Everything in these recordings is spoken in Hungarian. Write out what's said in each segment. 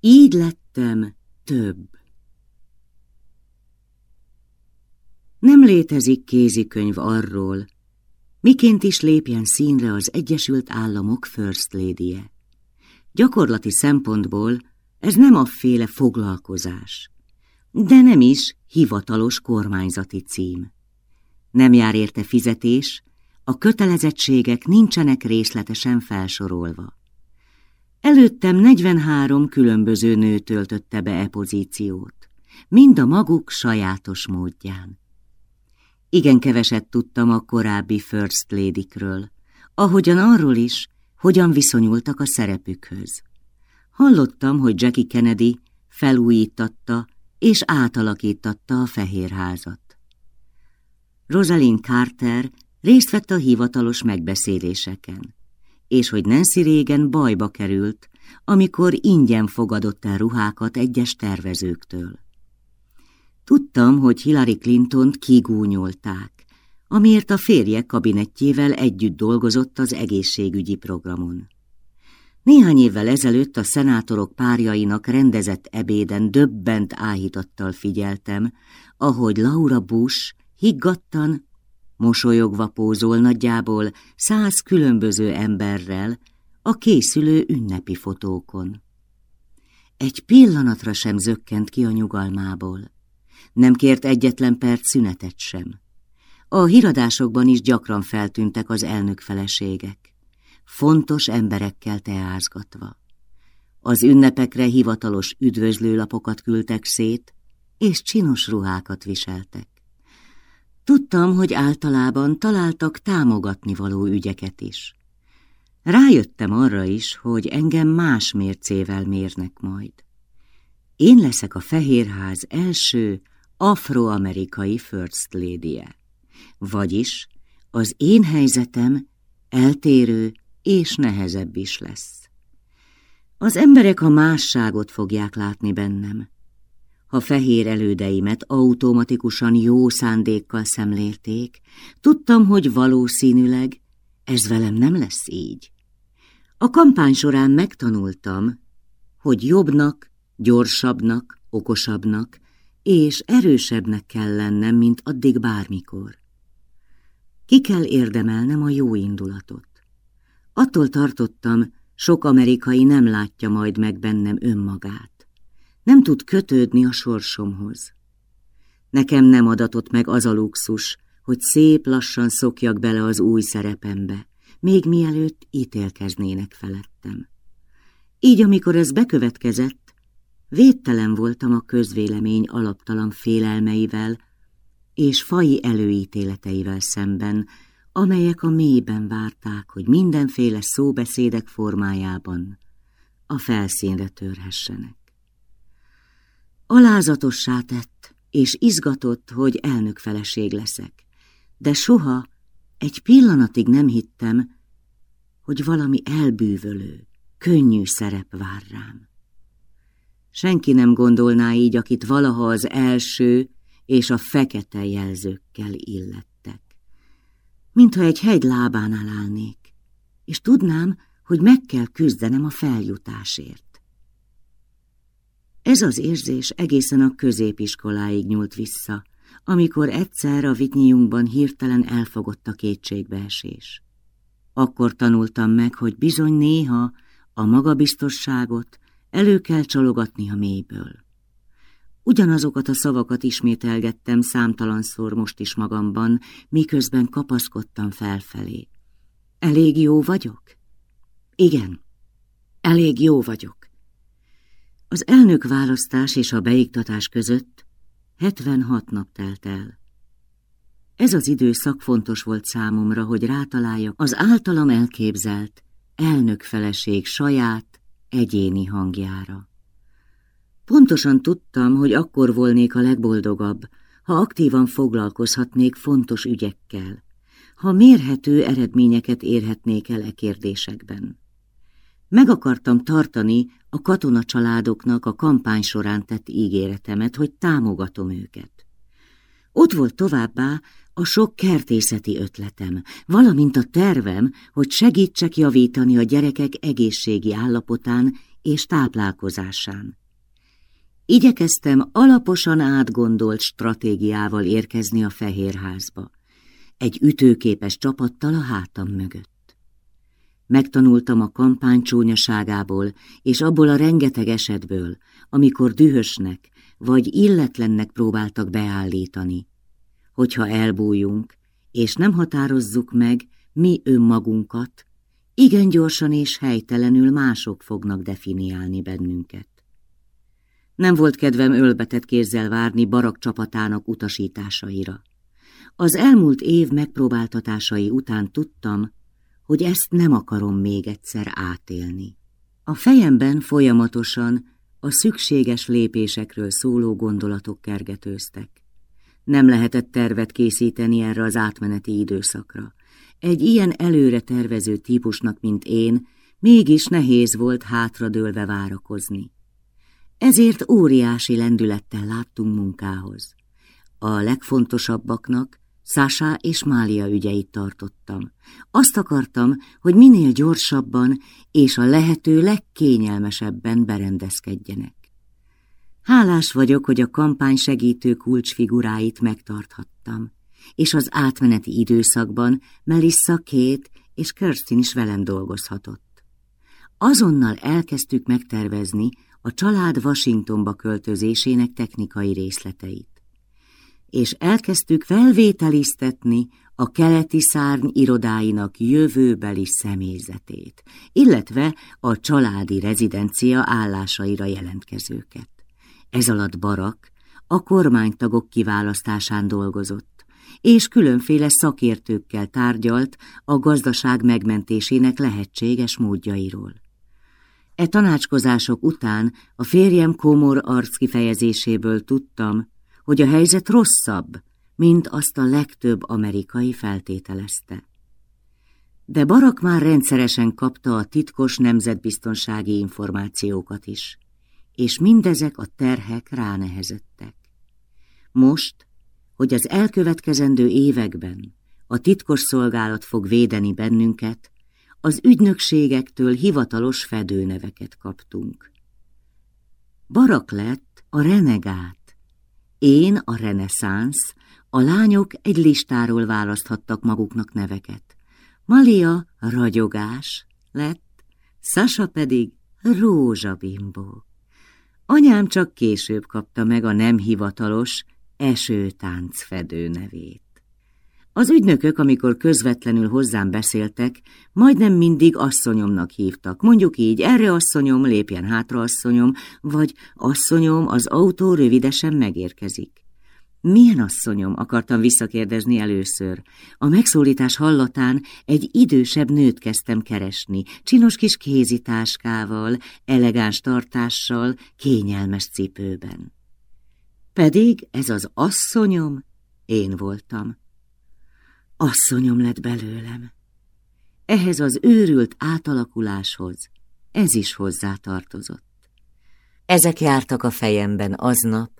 Így lettem több. Nem létezik kézikönyv arról, miként is lépjen színre az Egyesült Államok First lady -e. Gyakorlati szempontból ez nem a féle foglalkozás, de nem is hivatalos kormányzati cím. Nem jár érte fizetés, a kötelezettségek nincsenek részletesen felsorolva. Előttem 43 különböző nő töltötte be e pozíciót, mind a maguk sajátos módján. Igen keveset tudtam a korábbi First Lady-kről, ahogyan arról is, hogyan viszonyultak a szerepükhöz. Hallottam, hogy Jackie Kennedy felújítatta és átalakítatta a Fehérházat. Rosalind Carter részt vett a hivatalos megbeszéléseken, és hogy Nancy régen bajba került, amikor ingyen fogadott el ruhákat egyes tervezőktől. Tudtam, hogy Hillary Clinton kigúnyolták, amiért a férje kabinettjével együtt dolgozott az egészségügyi programon. Néhány évvel ezelőtt a szenátorok párjainak rendezett ebéden döbbent áhítattal figyeltem, ahogy Laura Bush higgadtan, mosolyogva pózol nagyjából száz különböző emberrel a készülő ünnepi fotókon. Egy pillanatra sem zökkent ki a nyugalmából. Nem kért egyetlen perc szünetet sem. A híradásokban is gyakran feltűntek az elnök feleségek, fontos emberekkel teázgatva. Az ünnepekre hivatalos üdvözlőlapokat küldtek szét, és csinos ruhákat viseltek. Tudtam, hogy általában találtak támogatni való ügyeket is. Rájöttem arra is, hogy engem más mércével mérnek majd. Én leszek a Fehérház első afroamerikai first lady -e. Vagyis az én helyzetem eltérő és nehezebb is lesz. Az emberek a másságot fogják látni bennem, ha fehér elődeimet automatikusan jó szándékkal szemlélték, tudtam, hogy valószínűleg ez velem nem lesz így. A kampány során megtanultam, hogy jobbnak, gyorsabbnak, okosabbnak és erősebbnek kell lennem, mint addig bármikor. Ki kell érdemelnem a jó indulatot. Attól tartottam, sok amerikai nem látja majd meg bennem önmagát nem tud kötődni a sorsomhoz. Nekem nem adatott meg az a luxus, hogy szép lassan szokjak bele az új szerepembe, még mielőtt ítélkeznének felettem. Így, amikor ez bekövetkezett, védtelen voltam a közvélemény alaptalan félelmeivel és fai előítéleteivel szemben, amelyek a mélyben várták, hogy mindenféle szóbeszédek formájában a felszínre törhessenek. Alázatossá tett, és izgatott, hogy elnök feleség leszek, de soha egy pillanatig nem hittem, hogy valami elbűvölő, könnyű szerep vár rám. Senki nem gondolná így, akit valaha az első és a fekete jelzőkkel illettek. Mintha egy hegy lábánál állnék, és tudnám, hogy meg kell küzdenem a feljutásért. Ez az érzés egészen a középiskoláig nyúlt vissza, amikor egyszer a Vitnyiunkban hirtelen elfogott a kétségbeesés. Akkor tanultam meg, hogy bizony néha a magabiztosságot elő kell csalogatni a mélyből. Ugyanazokat a szavakat ismételgettem számtalanszor most is magamban, miközben kapaszkodtam felfelé. Elég jó vagyok? Igen, elég jó vagyok. Az elnök választás és a beiktatás között 76 nap telt el. Ez az időszak fontos volt számomra, hogy rátaláljak az általam elképzelt elnök-feleség saját, egyéni hangjára. Pontosan tudtam, hogy akkor volnék a legboldogabb, ha aktívan foglalkozhatnék fontos ügyekkel, ha mérhető eredményeket érhetnék el e kérdésekben. Meg akartam tartani a katona családoknak a kampány során tett ígéretemet, hogy támogatom őket. Ott volt továbbá a sok kertészeti ötletem, valamint a tervem, hogy segítsek javítani a gyerekek egészségi állapotán és táplálkozásán. Igyekeztem alaposan átgondolt stratégiával érkezni a Fehérházba, egy ütőképes csapattal a hátam mögött. Megtanultam a kampány csúnyaságából, és abból a rengeteg esetből, amikor dühösnek vagy illetlennek próbáltak beállítani. Hogyha elbújunk, és nem határozzuk meg, mi önmagunkat, igen gyorsan és helytelenül mások fognak definiálni bennünket. Nem volt kedvem ölbetett kézzel várni barak csapatának utasításaira. Az elmúlt év megpróbáltatásai után tudtam, hogy ezt nem akarom még egyszer átélni. A fejemben folyamatosan a szükséges lépésekről szóló gondolatok kergetőztek. Nem lehetett tervet készíteni erre az átmeneti időszakra. Egy ilyen előre tervező típusnak, mint én, mégis nehéz volt hátradőlve várakozni. Ezért óriási lendülettel láttunk munkához. A legfontosabbaknak Szásá és Mália ügyeit tartottam. Azt akartam, hogy minél gyorsabban és a lehető legkényelmesebben berendezkedjenek. Hálás vagyok, hogy a kampány segítő kulcsfiguráit megtarthattam, és az átmeneti időszakban Melissa, Kate és Kirstin is velem dolgozhatott. Azonnal elkezdtük megtervezni a család Washingtonba költözésének technikai részleteit és elkezdtük felvételiztetni a keleti szárny irodáinak jövőbeli személyzetét, illetve a családi rezidencia állásaira jelentkezőket. Ez alatt Barak a kormánytagok kiválasztásán dolgozott, és különféle szakértőkkel tárgyalt a gazdaság megmentésének lehetséges módjairól. E tanácskozások után a férjem komor arckifejezéséből tudtam, hogy a helyzet rosszabb, mint azt a legtöbb amerikai feltételezte. De Barak már rendszeresen kapta a titkos nemzetbiztonsági információkat is, és mindezek a terhek ránehezettek. Most, hogy az elkövetkezendő években a titkos szolgálat fog védeni bennünket, az ügynökségektől hivatalos fedőneveket kaptunk. Barak lett a renegát, én a reneszánsz, a lányok egy listáról választhattak maguknak neveket. Malia ragyogás lett, Sasa pedig rózsabimbó. Anyám csak később kapta meg a nem hivatalos esőtáncfedő nevét. Az ügynökök, amikor közvetlenül hozzám beszéltek, majdnem mindig asszonyomnak hívtak. Mondjuk így, erre asszonyom, lépjen hátra asszonyom, vagy asszonyom, az autó rövidesen megérkezik. Milyen asszonyom, akartam visszakérdezni először. A megszólítás hallatán egy idősebb nőt kezdtem keresni, csinos kis kézitáskával, elegáns tartással, kényelmes cipőben. Pedig ez az asszonyom én voltam asszonyom lett belőlem. Ehhez az őrült átalakuláshoz ez is hozzátartozott. Ezek jártak a fejemben aznap,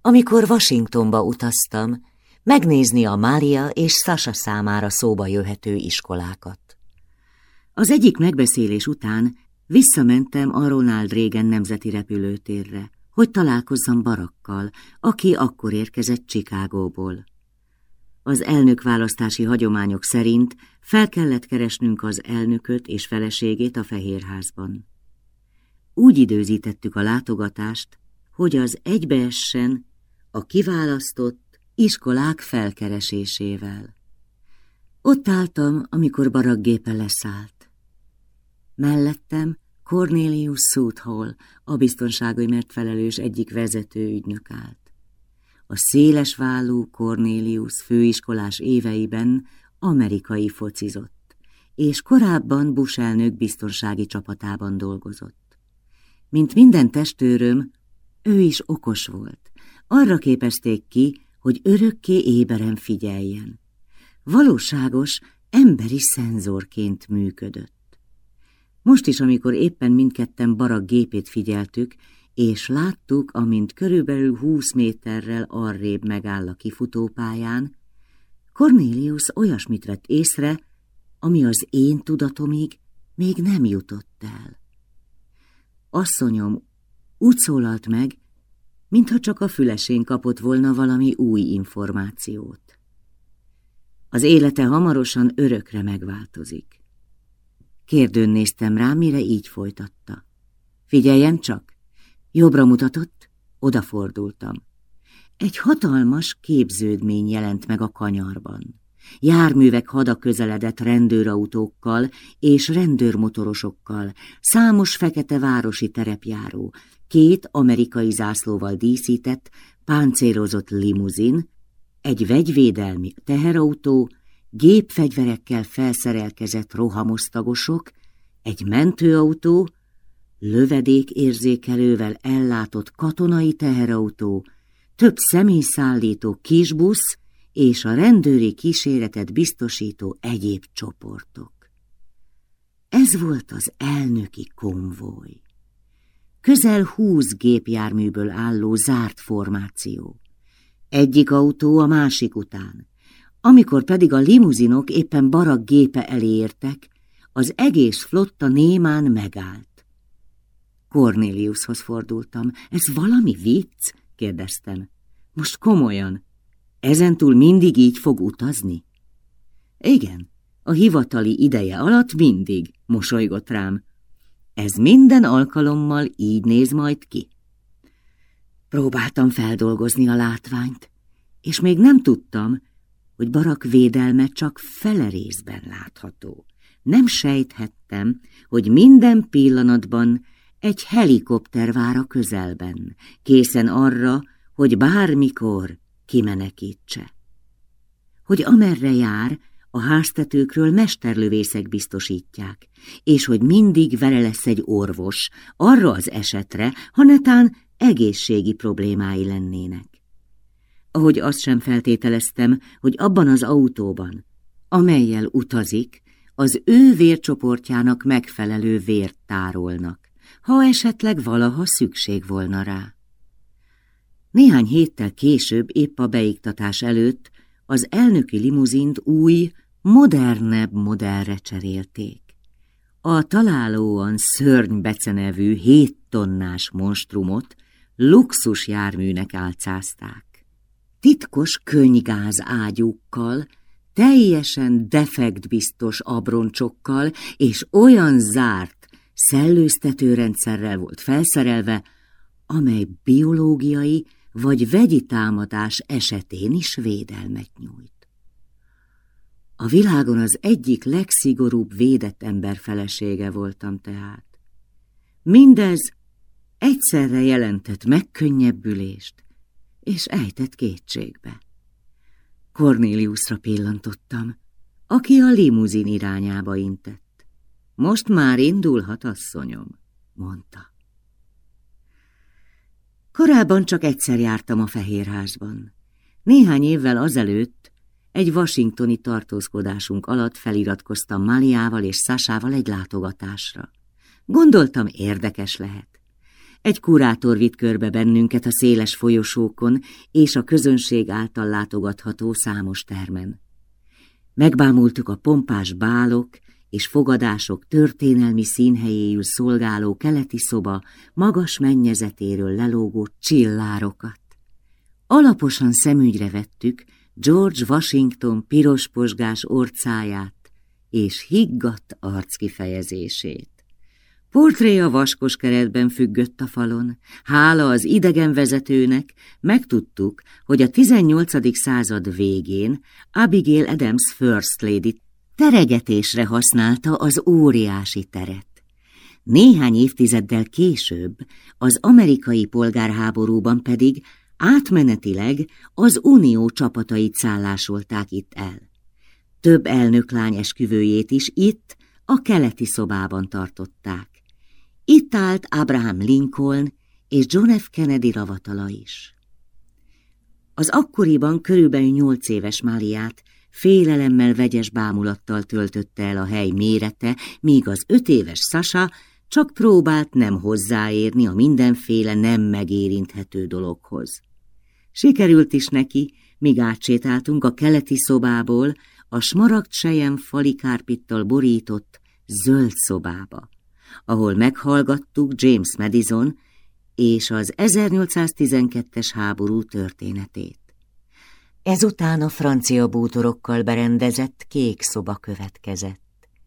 amikor Washingtonba utaztam, megnézni a Mária és Sasha számára szóba jöhető iskolákat. Az egyik megbeszélés után visszamentem a Ronald Reagan nemzeti repülőtérre, hogy találkozzam Barakkal, aki akkor érkezett Chicagóból. Az elnökválasztási hagyományok szerint fel kellett keresnünk az elnököt és feleségét a Fehérházban. Úgy időzítettük a látogatást, hogy az egybeessen a kiválasztott iskolák felkeresésével. Ott álltam, amikor baraggépe leszállt. Mellettem Cornelius Southall, a biztonságos felelős egyik vezető ügynök állt. A szélesvállú Cornelius főiskolás éveiben amerikai focizott, és korábban Bush elnök biztonsági csapatában dolgozott. Mint minden testőröm, ő is okos volt. Arra képezték ki, hogy örökké éberen figyeljen. Valóságos, emberi szenzorként működött. Most is, amikor éppen mindketten barak gépét figyeltük, és láttuk, amint körülbelül húsz méterrel arrébb megáll a kifutópályán, Cornelius olyasmit vett észre, ami az én tudatomig még nem jutott el. Asszonyom úgy szólalt meg, mintha csak a fülesén kapott volna valami új információt. Az élete hamarosan örökre megváltozik. Kérdőn néztem rá, mire így folytatta. Figyeljen csak! Jobbra mutatott, odafordultam. Egy hatalmas képződmény jelent meg a kanyarban. Járművek hada közeledett rendőrautókkal és rendőrmotorosokkal, számos fekete városi terepjáró, két amerikai zászlóval díszített, páncélozott limuzin, egy vegyvédelmi teherautó, gépfegyverekkel felszerelkezett rohamosztagosok, egy mentőautó, lövedékérzékelővel ellátott katonai teherautó, több személyszállító kisbusz és a rendőri kíséretet biztosító egyéb csoportok. Ez volt az elnöki konvoj. Közel húsz gépjárműből álló zárt formáció. Egyik autó a másik után. Amikor pedig a limuzinok éppen barak gépe elé értek, az egész flotta némán megállt. Corneliushoz fordultam. Ez valami vicc? kérdeztem. Most komolyan. Ezentúl mindig így fog utazni? Igen, a hivatali ideje alatt mindig, mosolygott rám. Ez minden alkalommal így néz majd ki. Próbáltam feldolgozni a látványt, és még nem tudtam, hogy barak védelme csak fele részben látható. Nem sejthettem, hogy minden pillanatban egy helikopter vár a közelben, készen arra, hogy bármikor kimenekítse. Hogy amerre jár, a háztetőkről mesterlövészek biztosítják, és hogy mindig vele lesz egy orvos, arra az esetre, ha netán egészségi problémái lennének. Ahogy azt sem feltételeztem, hogy abban az autóban, amelyel utazik, az ő vércsoportjának megfelelő vért tárolnak, ha esetleg valaha szükség volna rá. Néhány héttel később, épp a beiktatás előtt, az elnöki limuzint új, modernebb modellre cserélték. A találóan szörnybecenevű hét tonnás monstrumot luxus járműnek álcázták. Titkos könygáz ágyúkkal, teljesen defektbiztos abroncsokkal és olyan zárt, szellőztetőrendszerrel volt felszerelve, amely biológiai vagy vegyi támadás esetén is védelmet nyújt. A világon az egyik legszigorúbb védett ember felesége voltam tehát. Mindez egyszerre jelentett megkönnyebbülést és ejtett kétségbe. Cornéliusra pillantottam, aki a limuzin irányába intett. Most már indulhat, asszonyom, mondta. Korábban csak egyszer jártam a Fehérházban. Néhány évvel azelőtt egy washingtoni tartózkodásunk alatt feliratkoztam Maliával és Szásával egy látogatásra. Gondoltam, érdekes lehet. Egy kurátor vitt körbe bennünket a széles folyosókon és a közönség által látogatható számos termen. Megbámultuk a pompás bálok és fogadások történelmi színhelyéül szolgáló keleti szoba magas mennyezetéről lelógó csillárokat. Alaposan szemügyre vettük George Washington pirosposgás orcáját és higgadt arckifejezését. Portré a vaskos keretben függött a falon. Hála az idegen vezetőnek megtudtuk, hogy a 18. század végén Abigail Adams First Lady teregetésre használta az óriási teret. Néhány évtizeddel később, az amerikai polgárháborúban pedig átmenetileg az unió csapatait szállásolták itt el. Több elnöklány esküvőjét is itt, a keleti szobában tartották. Itt állt Abraham Lincoln és John F. Kennedy ravatala is. Az akkoriban körülbelül nyolc éves Máliát félelemmel vegyes bámulattal töltötte el a hely mérete, míg az öt éves Sasa csak próbált nem hozzáérni a mindenféle nem megérinthető dologhoz. Sikerült is neki, míg átsétáltunk a keleti szobából a smaragd sejem falikárpittal borított zöld szobába ahol meghallgattuk James Madison és az 1812-es háború történetét. Ezután a francia bútorokkal berendezett kék szoba következett,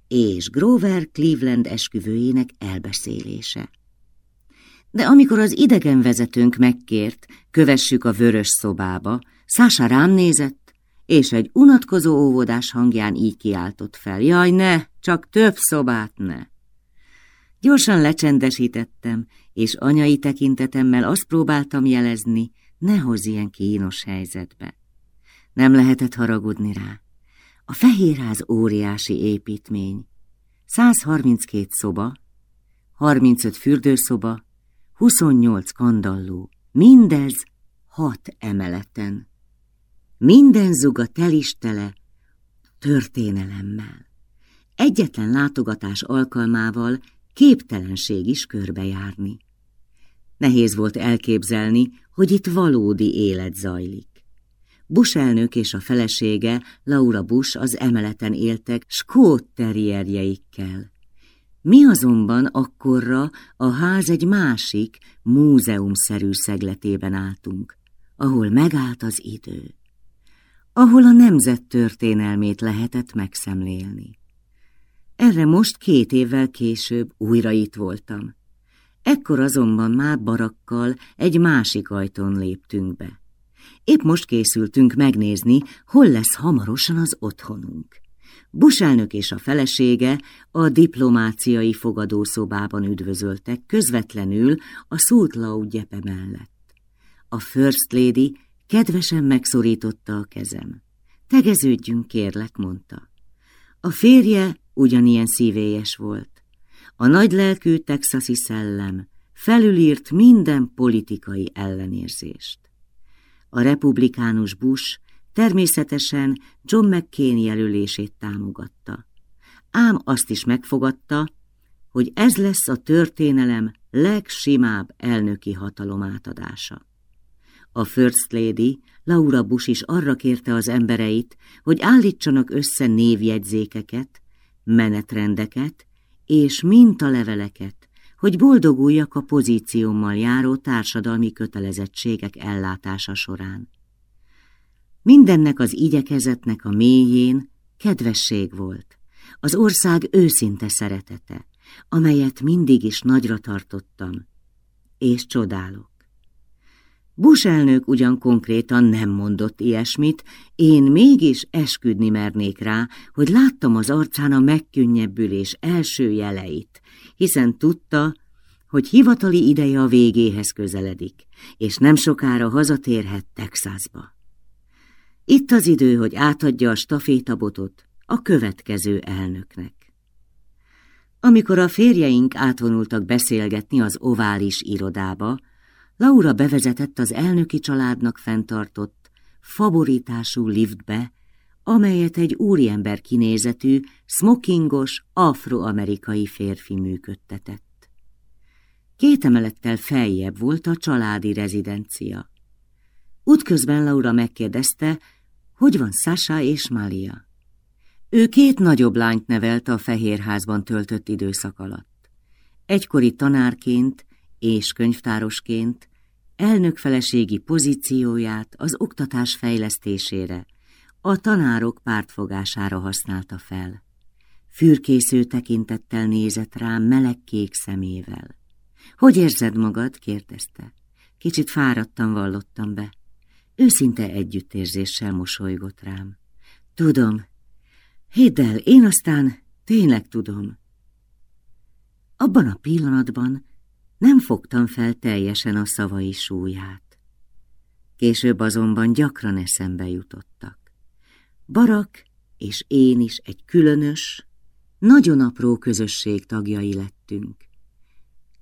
és Grover Cleveland esküvőjének elbeszélése. De amikor az idegen vezetőnk megkért, kövessük a vörös szobába, Szása rám nézett, és egy unatkozó óvodás hangján így kiáltott fel. Jaj, ne, csak több szobát ne! Gyorsan lecsendesítettem, és anyai tekintetemmel azt próbáltam jelezni, ne hozz ilyen kínos helyzetbe. Nem lehetett haragudni rá. A fehérház óriási építmény. 132 szoba, 35 fürdőszoba, 28 kandalló, mindez hat emeleten. Minden zuga telistele történelemmel. Egyetlen látogatás alkalmával képtelenség is körbejárni. Nehéz volt elképzelni, hogy itt valódi élet zajlik. Bush elnök és a felesége, Laura Bush az emeleten éltek skót terrierjeikkel. Mi azonban akkorra a ház egy másik, múzeumszerű szegletében álltunk, ahol megállt az idő, ahol a nemzet történelmét lehetett megszemlélni. Erre most két évvel később újra itt voltam. Ekkor azonban már barakkal egy másik ajtón léptünk be. Épp most készültünk megnézni, hol lesz hamarosan az otthonunk. Buselnök és a felesége a diplomáciai fogadószobában üdvözöltek közvetlenül a Lau gyepe mellett. A First Lady kedvesen megszorította a kezem. Tegeződjünk, kérlek, mondta. A férje ugyanilyen szívélyes volt. A nagylelkű texasi szellem felülírt minden politikai ellenérzést. A republikánus Bush természetesen John McCain jelölését támogatta. Ám azt is megfogadta, hogy ez lesz a történelem legsimább elnöki hatalom átadása. A First Lady, Laura Bush is arra kérte az embereit, hogy állítsanak össze névjegyzékeket, menetrendeket és mintaleveleket, hogy boldoguljak a pozíciómmal járó társadalmi kötelezettségek ellátása során. Mindennek az igyekezetnek a mélyén kedvesség volt, az ország őszinte szeretete, amelyet mindig is nagyra tartottam, és csodálok. Bush elnök ugyan konkrétan nem mondott ilyesmit, én mégis esküdni mernék rá, hogy láttam az arcán a megkönnyebbülés első jeleit, hiszen tudta, hogy hivatali ideje a végéhez közeledik, és nem sokára hazatérhet Texasba. Itt az idő, hogy átadja a stafétabotot a következő elnöknek. Amikor a férjeink átvonultak beszélgetni az ovális irodába, Laura bevezetett az elnöki családnak fenntartott, favoritású liftbe, amelyet egy úriember kinézetű, smokingos, afroamerikai férfi működtetett. Két emelettel feljebb volt a családi rezidencia. Útközben Laura megkérdezte, hogy van Sasha és Malia. Ő két nagyobb lányt nevelte a Fehérházban töltött időszak alatt. Egykori tanárként és könyvtárosként elnökfeleségi pozícióját az oktatás fejlesztésére, a tanárok pártfogására használta fel. Fürkésző tekintettel nézett rám melegkék szemével. Hogy érzed magad? kérdezte. Kicsit fáradtan vallottam be. Őszinte együttérzéssel mosolygott rám. Tudom. Hidd el, én aztán tényleg tudom. Abban a pillanatban nem fogtam fel teljesen a szavai súlyát. Később azonban gyakran eszembe jutottak. Barak és én is egy különös, nagyon apró közösség tagjai lettünk.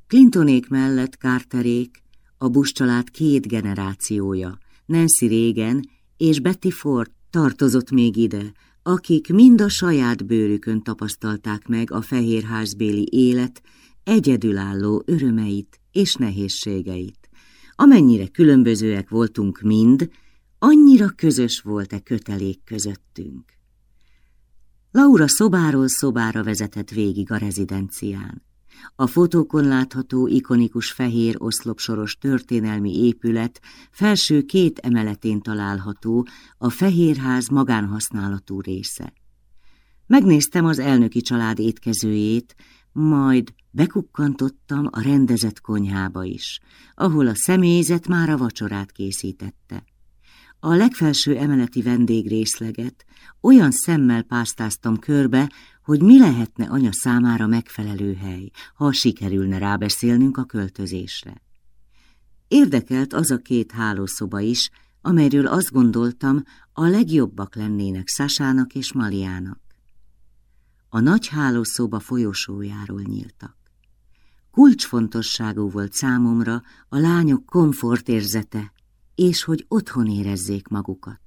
Clintonék mellett Carterék, a Bush család két generációja, Nancy Reagan és Betty Ford tartozott még ide, akik mind a saját bőrükön tapasztalták meg a fehérházbéli élet egyedülálló örömeit és nehézségeit. Amennyire különbözőek voltunk mind, annyira közös volt-e kötelék közöttünk. Laura szobáról szobára vezetett végig a rezidencián. A fotókon látható ikonikus fehér oszlopsoros történelmi épület felső két emeletén található a Fehérház magánhasználatú része. Megnéztem az elnöki család étkezőjét, majd bekukkantottam a rendezett konyhába is, ahol a személyzet már a vacsorát készítette. A legfelső emeleti vendégrészleget olyan szemmel pásztáztam körbe, hogy mi lehetne anya számára megfelelő hely, ha sikerülne rábeszélnünk a költözésre. Érdekelt az a két hálószoba is, amelyről azt gondoltam, a legjobbak lennének Sasának és Maliának. A nagy hálószoba folyosójáról nyíltak. Kulcsfontosságú volt számomra a lányok komfortérzete, és hogy otthon érezzék magukat.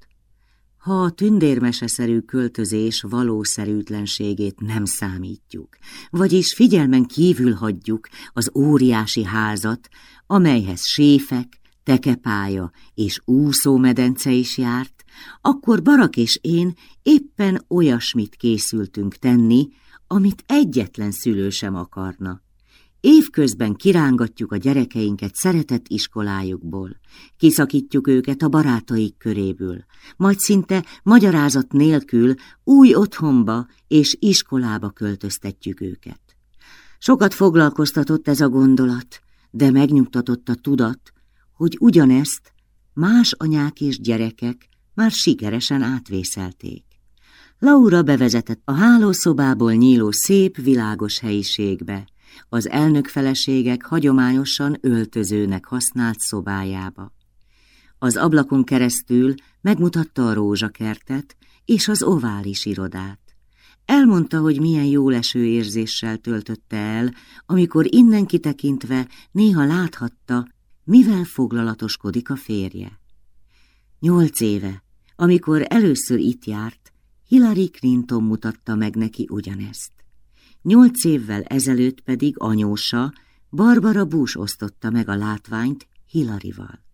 Ha a tündérmeseszerű költözés valószerűtlenségét nem számítjuk, vagyis figyelmen kívül hagyjuk az óriási házat, amelyhez séfek, tekepálya és úszómedence is járt, akkor Barak és én éppen olyasmit készültünk tenni, amit egyetlen szülő sem akarna. Évközben kirángatjuk a gyerekeinket szeretett iskolájukból, kiszakítjuk őket a barátaik köréből, majd szinte magyarázat nélkül új otthonba és iskolába költöztetjük őket. Sokat foglalkoztatott ez a gondolat, de megnyugtatott a tudat, hogy ugyanezt más anyák és gyerekek már sikeresen átvészelték. Laura bevezetett a hálószobából nyíló szép, világos helyiségbe, az elnök feleségek hagyományosan öltözőnek használt szobájába. Az ablakon keresztül megmutatta a rózsakertet és az ovális irodát. Elmondta, hogy milyen jó leső érzéssel töltötte el, amikor innen kitekintve néha láthatta, mivel foglalatoskodik a férje. Nyolc éve, amikor először itt járt, Hillary Clinton mutatta meg neki ugyanezt. Nyolc évvel ezelőtt pedig anyósa, Barbara Bush osztotta meg a látványt Hillaryval.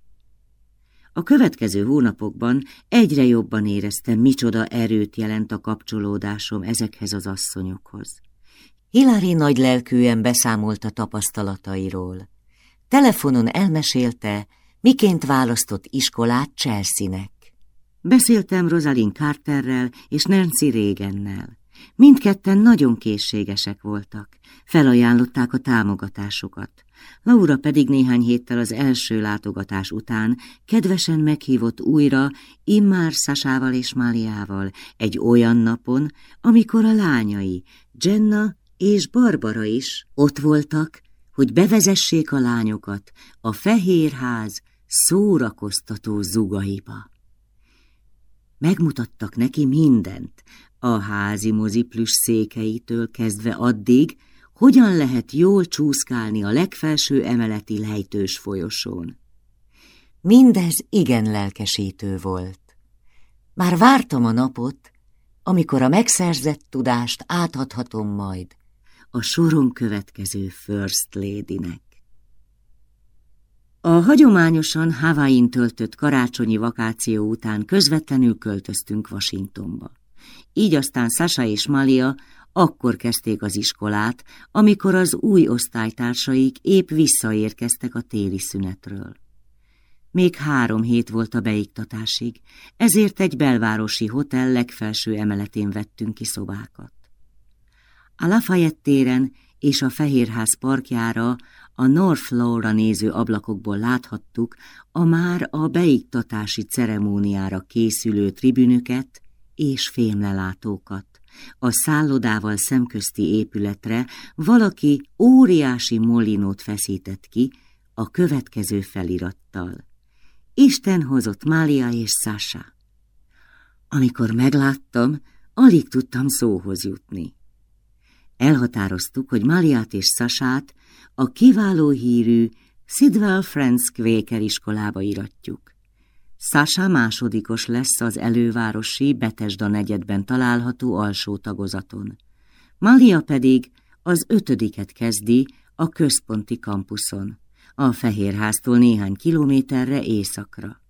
A következő hónapokban egyre jobban éreztem, micsoda erőt jelent a kapcsolódásom ezekhez az asszonyokhoz. Hillary nagy lelkűen beszámolt a tapasztalatairól. Telefonon elmesélte, miként választott iskolát Chelsea-nek. Beszéltem Rosalind Carterrel és Nancy Reagannel. Mindketten nagyon készségesek voltak, felajánlották a támogatásukat. Laura pedig néhány héttel az első látogatás után kedvesen meghívott újra immár Szasával és Máliával egy olyan napon, amikor a lányai, Jenna és Barbara is ott voltak, hogy bevezessék a lányokat a Fehérház szórakoztató zugaiba. Megmutattak neki mindent, a házi moziplus székeitől kezdve addig, hogyan lehet jól csúszkálni a legfelső emeleti lejtős folyosón. Mindez igen lelkesítő volt. Már vártam a napot, amikor a megszerzett tudást átadhatom majd a soron következő First Lady-nek. A hagyományosan Hawaii-n töltött karácsonyi vakáció után közvetlenül költöztünk Washingtonba. Így aztán Sasha és Malia akkor kezdték az iskolát, amikor az új osztálytársaik épp visszaérkeztek a téli szünetről. Még három hét volt a beiktatásig, ezért egy belvárosi hotel legfelső emeletén vettünk ki szobákat. A Lafayette téren és a Fehérház parkjára a North Laura néző ablakokból láthattuk a már a beiktatási ceremóniára készülő tribünöket és fémlelátókat. A szállodával szemközti épületre valaki óriási molinót feszített ki a következő felirattal. Isten hozott Mália és Sasha. Amikor megláttam, alig tudtam szóhoz jutni. Elhatároztuk, hogy Máliát és Sasát a kiváló hírű Sidwell Friends Quaker iskolába iratjuk. Sasha másodikos lesz az elővárosi Betesda negyedben található alsó tagozaton. Malia pedig az ötödiket kezdi a központi kampuszon, a Fehérháztól néhány kilométerre északra.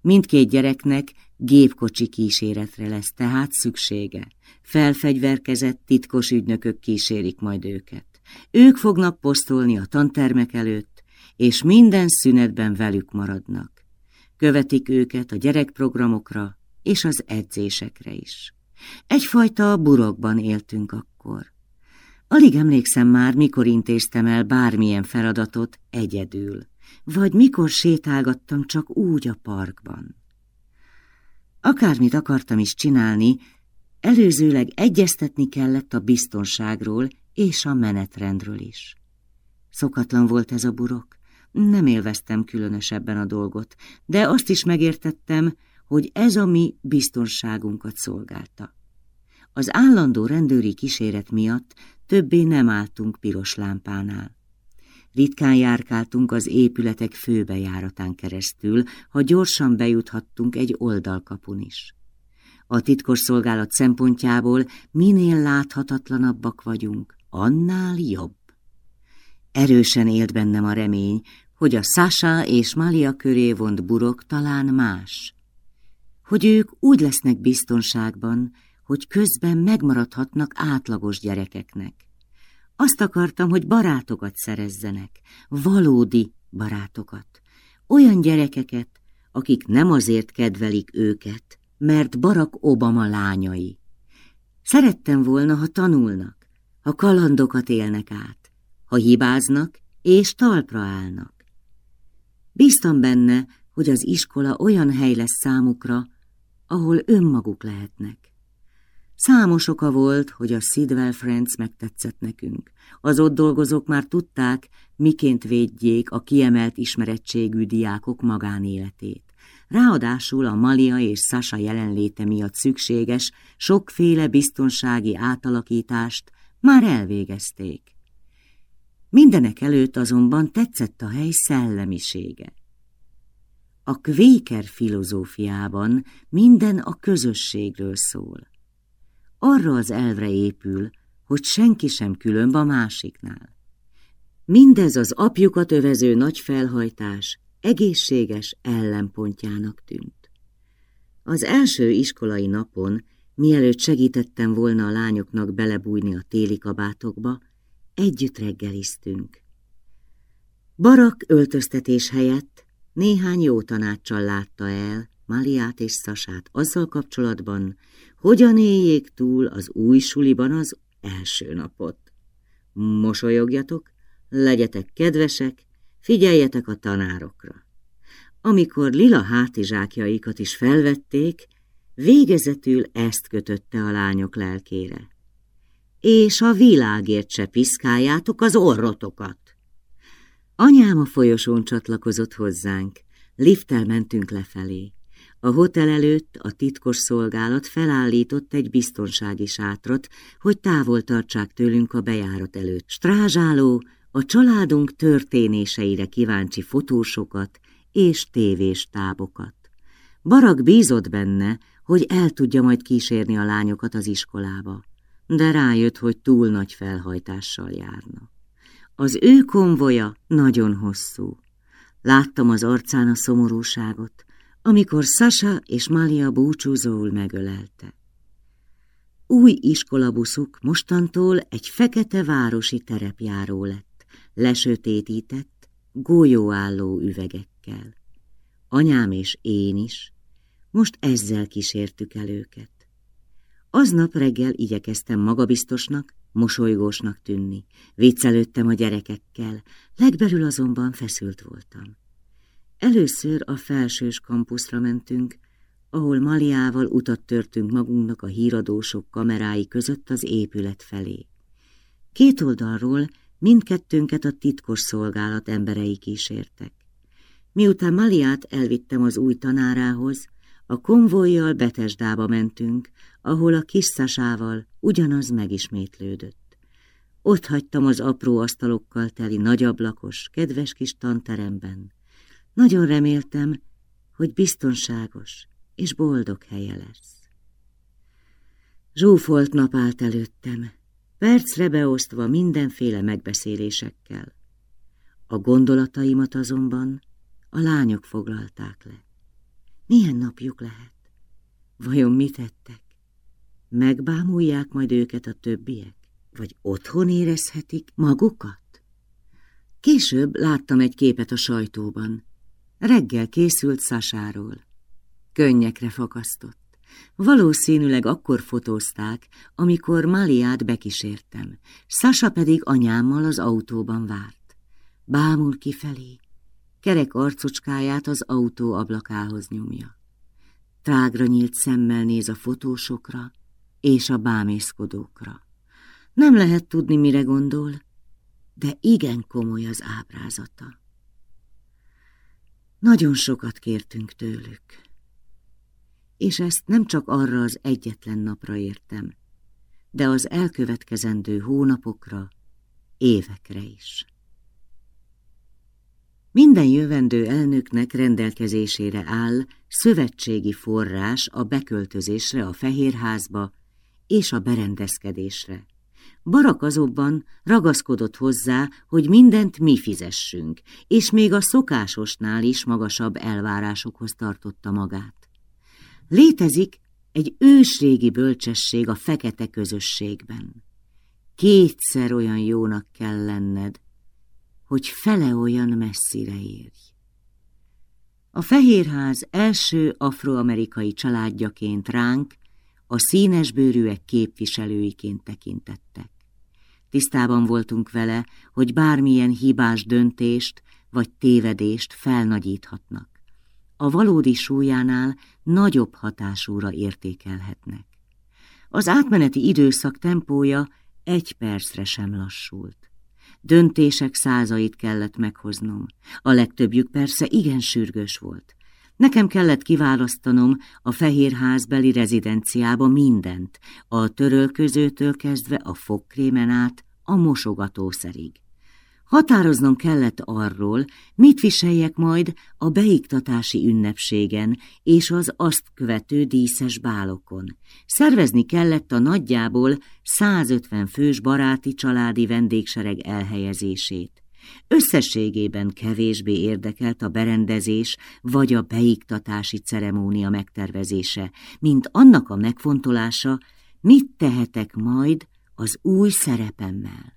Mindkét gyereknek gépkocsi kíséretre lesz tehát szüksége. Felfegyverkezett titkos ügynökök kísérik majd őket. Ők fognak posztolni a tantermek előtt, és minden szünetben velük maradnak. Követik őket a gyerekprogramokra és az edzésekre is. Egyfajta burokban éltünk akkor. Alig emlékszem már, mikor intéztem el bármilyen feladatot egyedül, vagy mikor sétálgattam csak úgy a parkban. Akármit akartam is csinálni, előzőleg egyeztetni kellett a biztonságról és a menetrendről is. Szokatlan volt ez a burok, nem élveztem különösebben a dolgot, de azt is megértettem, hogy ez a mi biztonságunkat szolgálta. Az állandó rendőri kíséret miatt többé nem álltunk piros lámpánál. Ritkán járkáltunk az épületek főbejáratán keresztül, ha gyorsan bejuthattunk egy oldalkapun is. A titkosszolgálat szempontjából minél láthatatlanabbak vagyunk, annál jobb. Erősen élt bennem a remény, hogy a Sasha és Malia köré vont burok talán más. Hogy ők úgy lesznek biztonságban, hogy közben megmaradhatnak átlagos gyerekeknek. Azt akartam, hogy barátokat szerezzenek, valódi barátokat, olyan gyerekeket, akik nem azért kedvelik őket, mert Barack Obama lányai. Szerettem volna, ha tanulnak, ha kalandokat élnek át, ha hibáznak és talpra állnak. Bíztam benne, hogy az iskola olyan hely lesz számukra, ahol önmaguk lehetnek. Számos oka volt, hogy a Sidwell Friends megtetszett nekünk. Az ott dolgozók már tudták, miként védjék a kiemelt ismerettségű diákok magánéletét. Ráadásul a Malia és Sasa jelenléte miatt szükséges sokféle biztonsági átalakítást már elvégezték. Mindenek előtt azonban tetszett a hely szellemisége. A kvéker filozófiában minden a közösségről szól. Arra az elvre épül, hogy senki sem különb a másiknál. Mindez az apjukat övező nagy felhajtás egészséges ellenpontjának tűnt. Az első iskolai napon, mielőtt segítettem volna a lányoknak belebújni a téli kabátokba, Együtt reggeliztünk. Barak öltöztetés helyett néhány jó tanácssal látta el Maliát és Szasát azzal kapcsolatban, hogyan éljék túl az új suliban az első napot. Mosolyogjatok, legyetek kedvesek, figyeljetek a tanárokra. Amikor lila hátizsákjaikat is felvették, végezetül ezt kötötte a lányok lelkére és a világért se piszkáljátok az orrotokat. Anyám a folyosón csatlakozott hozzánk, lifttel mentünk lefelé. A hotel előtt a titkos szolgálat felállított egy biztonsági sátrat, hogy távol tartsák tőlünk a bejárat előtt. Strázsáló a családunk történéseire kíváncsi fotósokat és tévés tábokat. Barak bízott benne, hogy el tudja majd kísérni a lányokat az iskolába de rájött, hogy túl nagy felhajtással járna. Az ő konvoja nagyon hosszú. Láttam az arcán a szomorúságot, amikor Sasha és Malia búcsúzóul megölelte. Új iskolabuszuk mostantól egy fekete városi terepjáró lett, lesötétített, gólyóálló üvegekkel. Anyám és én is, most ezzel kísértük el őket. Aznap reggel igyekeztem magabiztosnak, mosolygósnak tűnni. Viccelődtem a gyerekekkel, legbelül azonban feszült voltam. Először a felsős kampuszra mentünk, ahol Maliával utat törtünk magunknak a híradósok kamerái között az épület felé. Két oldalról mindkettőnket a titkos szolgálat emberei kísértek. Miután Maliát elvittem az új tanárához, a konvojjal Betesdába mentünk, ahol a kis szasával ugyanaz megismétlődött. Ott hagytam az apró asztalokkal teli nagyablakos, kedves kis tanteremben. Nagyon reméltem, hogy biztonságos és boldog helye lesz. Zsúfolt nap állt előttem, percre beosztva mindenféle megbeszélésekkel. A gondolataimat azonban a lányok foglalták le. Milyen napjuk lehet? Vajon mit tettek? Megbámulják majd őket a többiek? Vagy otthon érezhetik magukat? Később láttam egy képet a sajtóban. Reggel készült Szasáról. Könnyekre fakasztott. Valószínűleg akkor fotózták, amikor Maliát bekísértem, Sasa pedig anyámmal az autóban várt. Bámul kifelé, kerek arcocskáját az autó ablakához nyomja. Trágra nyílt szemmel néz a fotósokra és a bámészkodókra. Nem lehet tudni, mire gondol, de igen komoly az ábrázata. Nagyon sokat kértünk tőlük és ezt nem csak arra az egyetlen napra értem, de az elkövetkezendő hónapokra, évekre is. Minden jövendő elnöknek rendelkezésére áll szövetségi forrás a beköltözésre a Fehérházba és a berendezkedésre. Barak azonban ragaszkodott hozzá, hogy mindent mi fizessünk, és még a szokásosnál is magasabb elvárásokhoz tartotta magát. Létezik egy ősrégi bölcsesség a fekete közösségben. Kétszer olyan jónak kell lenned, hogy fele olyan messzire érj. A Fehérház első afroamerikai családjaként ránk a színesbőrűek képviselőiként tekintettek. Tisztában voltunk vele, hogy bármilyen hibás döntést vagy tévedést felnagyíthatnak a valódi súlyánál nagyobb hatásúra értékelhetnek. Az átmeneti időszak tempója egy percre sem lassult. Döntések százait kellett meghoznom. A legtöbbjük persze igen sürgős volt. Nekem kellett kiválasztanom a Fehérházbeli rezidenciába mindent, a törölközőtől kezdve a fogkrémen át a mosogatószerig. Határoznom kellett arról, mit viseljek majd a beiktatási ünnepségen és az azt követő díszes bálokon. Szervezni kellett a nagyjából 150 fős baráti családi vendégsereg elhelyezését. Összességében kevésbé érdekelt a berendezés vagy a beiktatási ceremónia megtervezése, mint annak a megfontolása, mit tehetek majd az új szerepemmel.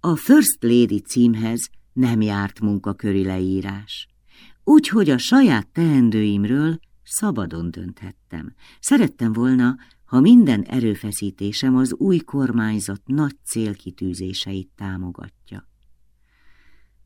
A First Lady címhez nem járt munkaköri leírás, úgyhogy a saját teendőimről szabadon dönthettem. Szerettem volna, ha minden erőfeszítésem az új kormányzat nagy célkitűzéseit támogatja.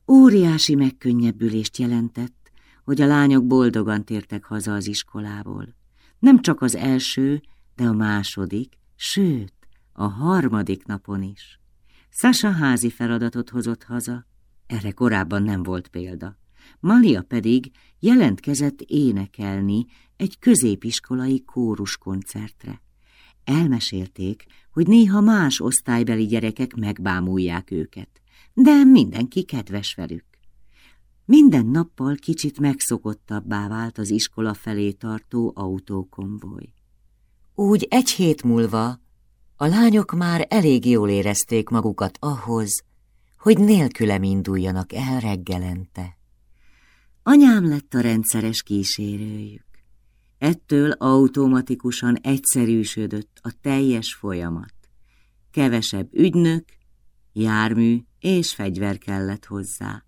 Óriási megkönnyebbülést jelentett, hogy a lányok boldogan tértek haza az iskolából. Nem csak az első, de a második, sőt, a harmadik napon is. Sasa házi feladatot hozott haza, erre korábban nem volt példa. Malia pedig jelentkezett énekelni egy középiskolai kóruskoncertre. Elmesélték, hogy néha más osztálybeli gyerekek megbámulják őket, de mindenki kedves velük. Minden nappal kicsit megszokottabbá vált az iskola felé tartó autókonvoj. Úgy egy hét múlva a lányok már elég jól érezték magukat ahhoz, hogy nélkülem induljanak el reggelente. Anyám lett a rendszeres kísérőjük. Ettől automatikusan egyszerűsödött a teljes folyamat. Kevesebb ügynök, jármű és fegyver kellett hozzá.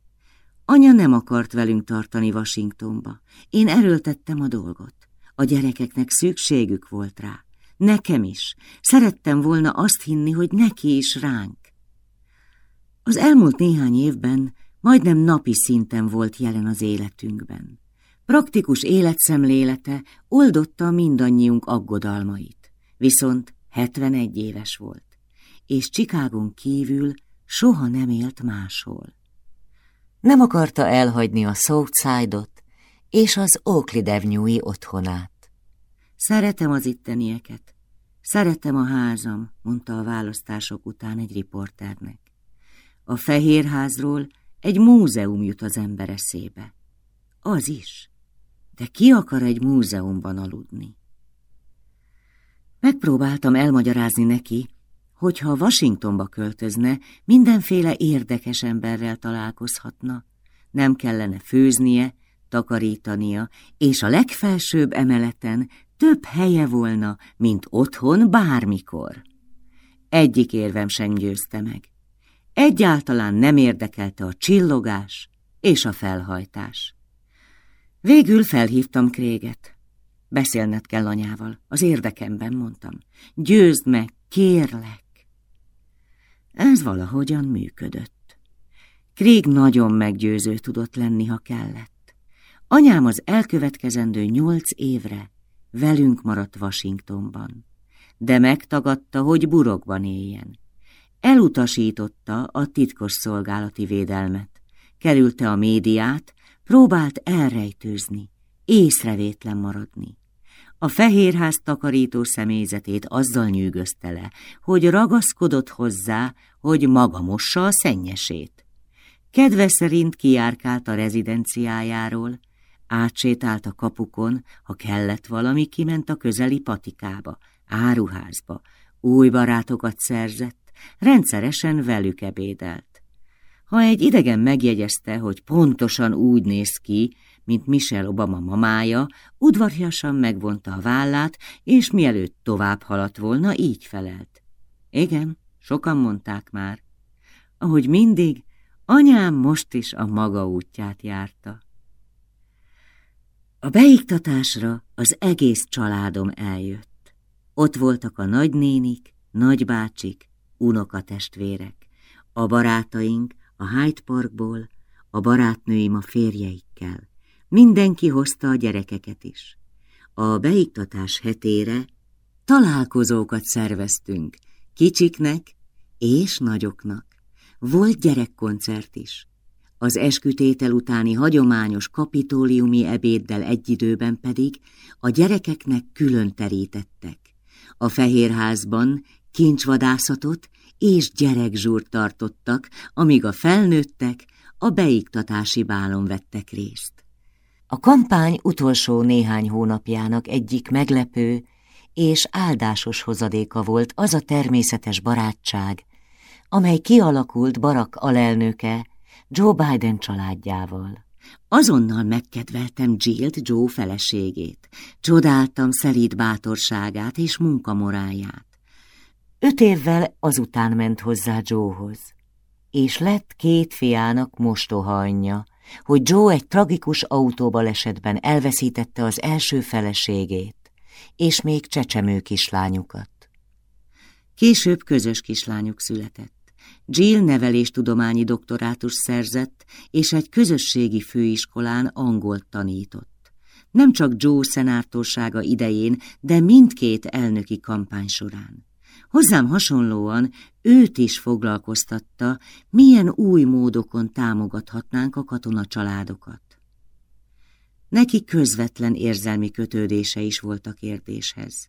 Anya nem akart velünk tartani Washingtonba. Én erőltettem a dolgot. A gyerekeknek szükségük volt rá. Nekem is. Szerettem volna azt hinni, hogy neki is ránk. Az elmúlt néhány évben majdnem napi szinten volt jelen az életünkben. Praktikus életszemlélete oldotta mindannyiunk aggodalmait, viszont 71 éves volt, és Csikágon kívül soha nem élt máshol. Nem akarta elhagyni a Southside-ot és az Oakley otthonát. Szeretem az ittenieket. Szeretem a házam, mondta a választások után egy riporternek. A Fehérházról egy múzeum jut az ember eszébe. Az is. De ki akar egy múzeumban aludni? Megpróbáltam elmagyarázni neki, hogy ha Washingtonba költözne, mindenféle érdekes emberrel találkozhatna. Nem kellene főznie, takarítania, és a legfelsőbb emeleten több helye volna, mint otthon bármikor. Egyik érvem sem győzte meg. Egyáltalán nem érdekelte a csillogás és a felhajtás. Végül felhívtam Kréget. Beszélned kell anyával, az érdekemben mondtam. Győzd meg, kérlek. Ez valahogyan működött. Krég nagyon meggyőző tudott lenni, ha kellett. Anyám az elkövetkezendő nyolc évre velünk maradt Washingtonban, de megtagadta, hogy burokban éljen. Elutasította a titkos szolgálati védelmet, kerülte a médiát, próbált elrejtőzni, észrevétlen maradni. A fehérház takarító személyzetét azzal nyűgözte le, hogy ragaszkodott hozzá, hogy maga mossa a szennyesét. Kedve szerint kiárkált a rezidenciájáról, átsétált a kapukon, ha kellett valami, kiment a közeli patikába, áruházba, új barátokat szerzett, rendszeresen velük ebédelt. Ha egy idegen megjegyezte, hogy pontosan úgy néz ki, mint Michelle Obama mamája, udvarjasan megvonta a vállát, és mielőtt tovább haladt volna, így felelt. Igen, sokan mondták már. Ahogy mindig, anyám most is a maga útját járta. A beiktatásra az egész családom eljött. Ott voltak a nagynénik, nagybácsik, unokatestvérek, a barátaink a Hyde Parkból, a barátnőim a férjeikkel. Mindenki hozta a gyerekeket is. A beiktatás hetére találkozókat szerveztünk, kicsiknek és nagyoknak. Volt gyerekkoncert is. Az eskütétel utáni hagyományos kapitóliumi ebéddel egy időben pedig a gyerekeknek külön terítettek. A Fehérházban kincsvadászatot és gyerekzsúrt tartottak, amíg a felnőttek a beiktatási bálon vettek részt. A kampány utolsó néhány hónapjának egyik meglepő és áldásos hozadéka volt az a természetes barátság, amely kialakult Barak alelnöke Joe Biden családjával. Azonnal megkedveltem Jill-t, Joe feleségét. Csodáltam szelíd bátorságát és munkamoráját. Öt évvel azután ment hozzá Joehoz, és lett két fiának mostoha anyja, hogy Joe egy tragikus autóbalesetben elveszítette az első feleségét, és még csecsemő kislányukat. Később közös kislányuk született. Jill neveléstudományi doktorátus szerzett, és egy közösségi főiskolán angolt tanított. Nem csak Joe szenátorsága idején, de mindkét elnöki kampány során. Hozzám hasonlóan őt is foglalkoztatta, milyen új módokon támogathatnánk a katona családokat. Neki közvetlen érzelmi kötődése is volt a kérdéshez.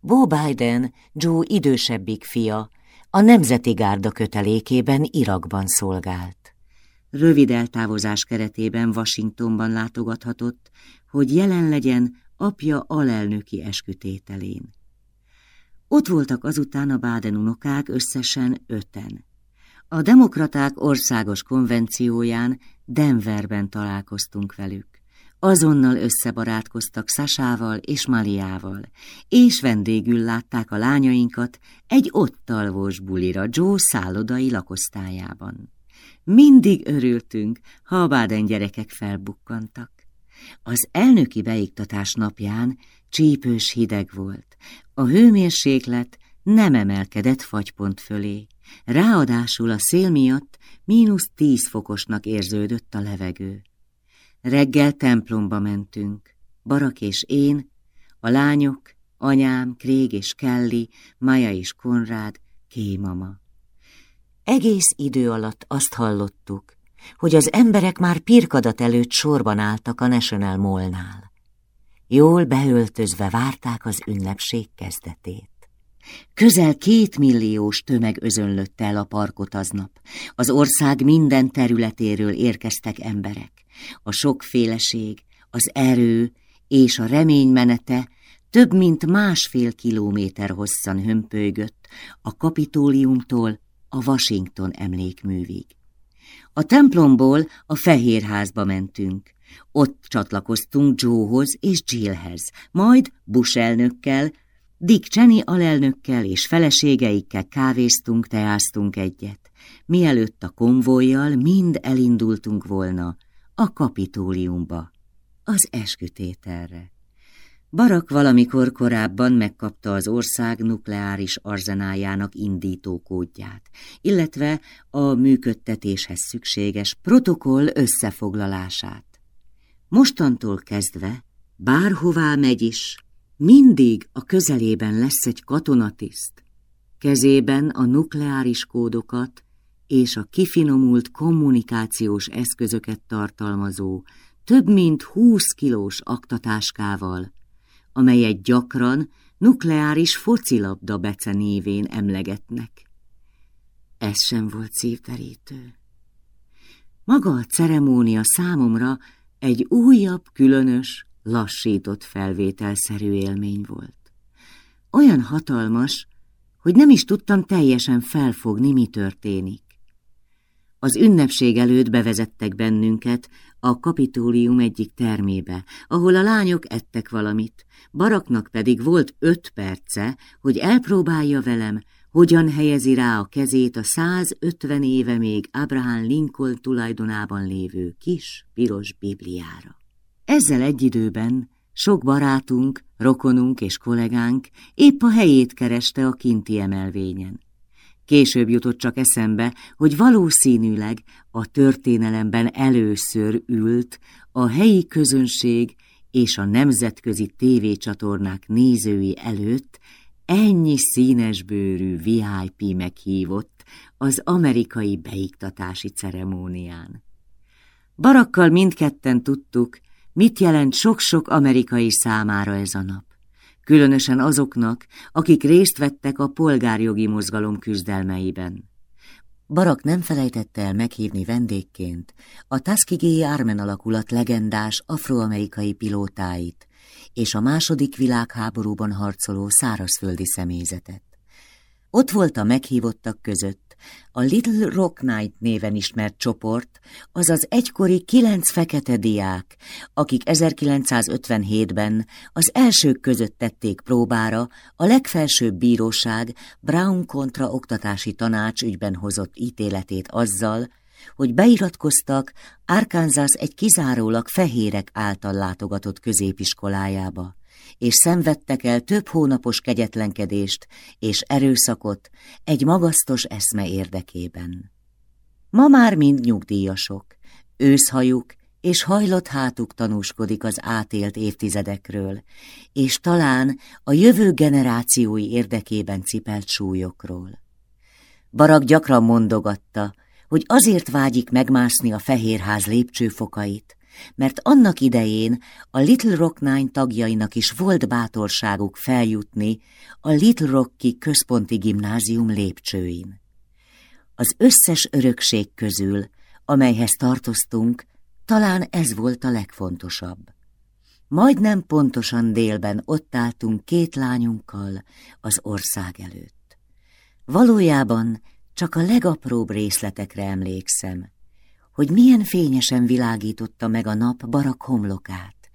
Bo Biden, Joe idősebbik fia, a Nemzeti Gárda kötelékében Irakban szolgált. Rövid eltávozás keretében Washingtonban látogathatott, hogy jelen legyen apja alelnöki eskütételén. Ott voltak azután a Báden unokák összesen öten. A demokraták országos konvencióján Denverben találkoztunk velük. Azonnal összebarátkoztak Szasával és Maliával, és vendégül látták a lányainkat egy ott talvós bulira Joe szállodai lakosztályában. Mindig örültünk, ha a Báden gyerekek felbukkantak. Az elnöki beiktatás napján csípős hideg volt, a hőmérséklet nem emelkedett fagypont fölé, ráadásul a szél miatt mínusz tíz fokosnak érződött a levegő. Reggel templomba mentünk, Barak és én, a lányok, anyám, Krég és Kelly, Maja és Konrád, Kémama. Egész idő alatt azt hallottuk, hogy az emberek már pirkadat előtt sorban álltak a National Mallnál. Jól beöltözve várták az ünnepség kezdetét. Közel két milliós tömeg özönlött el a parkot aznap. Az ország minden területéről érkeztek emberek. A sokféleség, az erő és a remény menete több mint másfél kilométer hosszan hömpölygött a kapitóliumtól a Washington emlékművig. A templomból a Fehérházba mentünk. Ott csatlakoztunk Joehoz és Jillhez, majd Bush elnökkel, Dick Cheney alelnökkel és feleségeikkel kávéztunk, teáztunk egyet, mielőtt a konvojjal mind elindultunk volna a kapitóliumba, az eskütételre. Barak valamikor korábban megkapta az ország nukleáris arzenájának indító kódját, illetve a működtetéshez szükséges protokoll összefoglalását. Mostantól kezdve, bárhová megy is, mindig a közelében lesz egy katonatiszt, kezében a nukleáris kódokat és a kifinomult kommunikációs eszközöket tartalmazó több mint húsz kilós aktatáskával, amelyet gyakran nukleáris focilabda bece névén emlegetnek. Ez sem volt szívterítő. Maga a ceremónia számomra egy újabb, különös, lassított felvételszerű élmény volt. Olyan hatalmas, hogy nem is tudtam teljesen felfogni, mi történik. Az ünnepség előtt bevezettek bennünket a kapitólium egyik termébe, ahol a lányok ettek valamit, Baraknak pedig volt öt perce, hogy elpróbálja velem, hogyan helyezi rá a kezét a 150 éve még Abraham Lincoln tulajdonában lévő kis, piros Bibliára. Ezzel egy időben sok barátunk, rokonunk és kollégánk épp a helyét kereste a kinti emelvényen. Később jutott csak eszembe, hogy valószínűleg a történelemben először ült a helyi közönség és a nemzetközi tévécsatornák nézői előtt ennyi színesbőrű VIP meghívott az amerikai beiktatási ceremónián. Barakkal mindketten tudtuk, mit jelent sok-sok amerikai számára ez a nap különösen azoknak, akik részt vettek a polgárjogi mozgalom küzdelmeiben. Barak nem felejtette el meghívni vendégként a Tuskegee Armen alakulat legendás afroamerikai pilótáit és a második világháborúban harcoló szárazföldi személyzetet. Ott volt a meghívottak között. A Little Rock Knight néven ismert csoport, azaz egykori kilenc fekete diák, akik 1957-ben az elsők között tették próbára a legfelsőbb bíróság Brown kontra oktatási tanács ügyben hozott ítéletét azzal, hogy beiratkoztak Arkansas egy kizárólag fehérek által látogatott középiskolájába és szenvedtek el több hónapos kegyetlenkedést és erőszakot egy magasztos eszme érdekében. Ma már mind nyugdíjasok, őszhajuk és hajlott hátuk tanúskodik az átélt évtizedekről, és talán a jövő generációi érdekében cipelt súlyokról. Barak gyakran mondogatta, hogy azért vágyik megmászni a fehérház lépcsőfokait, mert annak idején a Little Rock Nine tagjainak is volt bátorságuk feljutni a Little Rocki központi gimnázium lépcsőin. Az összes örökség közül, amelyhez tartoztunk, talán ez volt a legfontosabb. Majdnem pontosan délben ott álltunk két lányunkkal az ország előtt. Valójában csak a legapróbb részletekre emlékszem, hogy milyen fényesen világította meg a nap barak homlokát,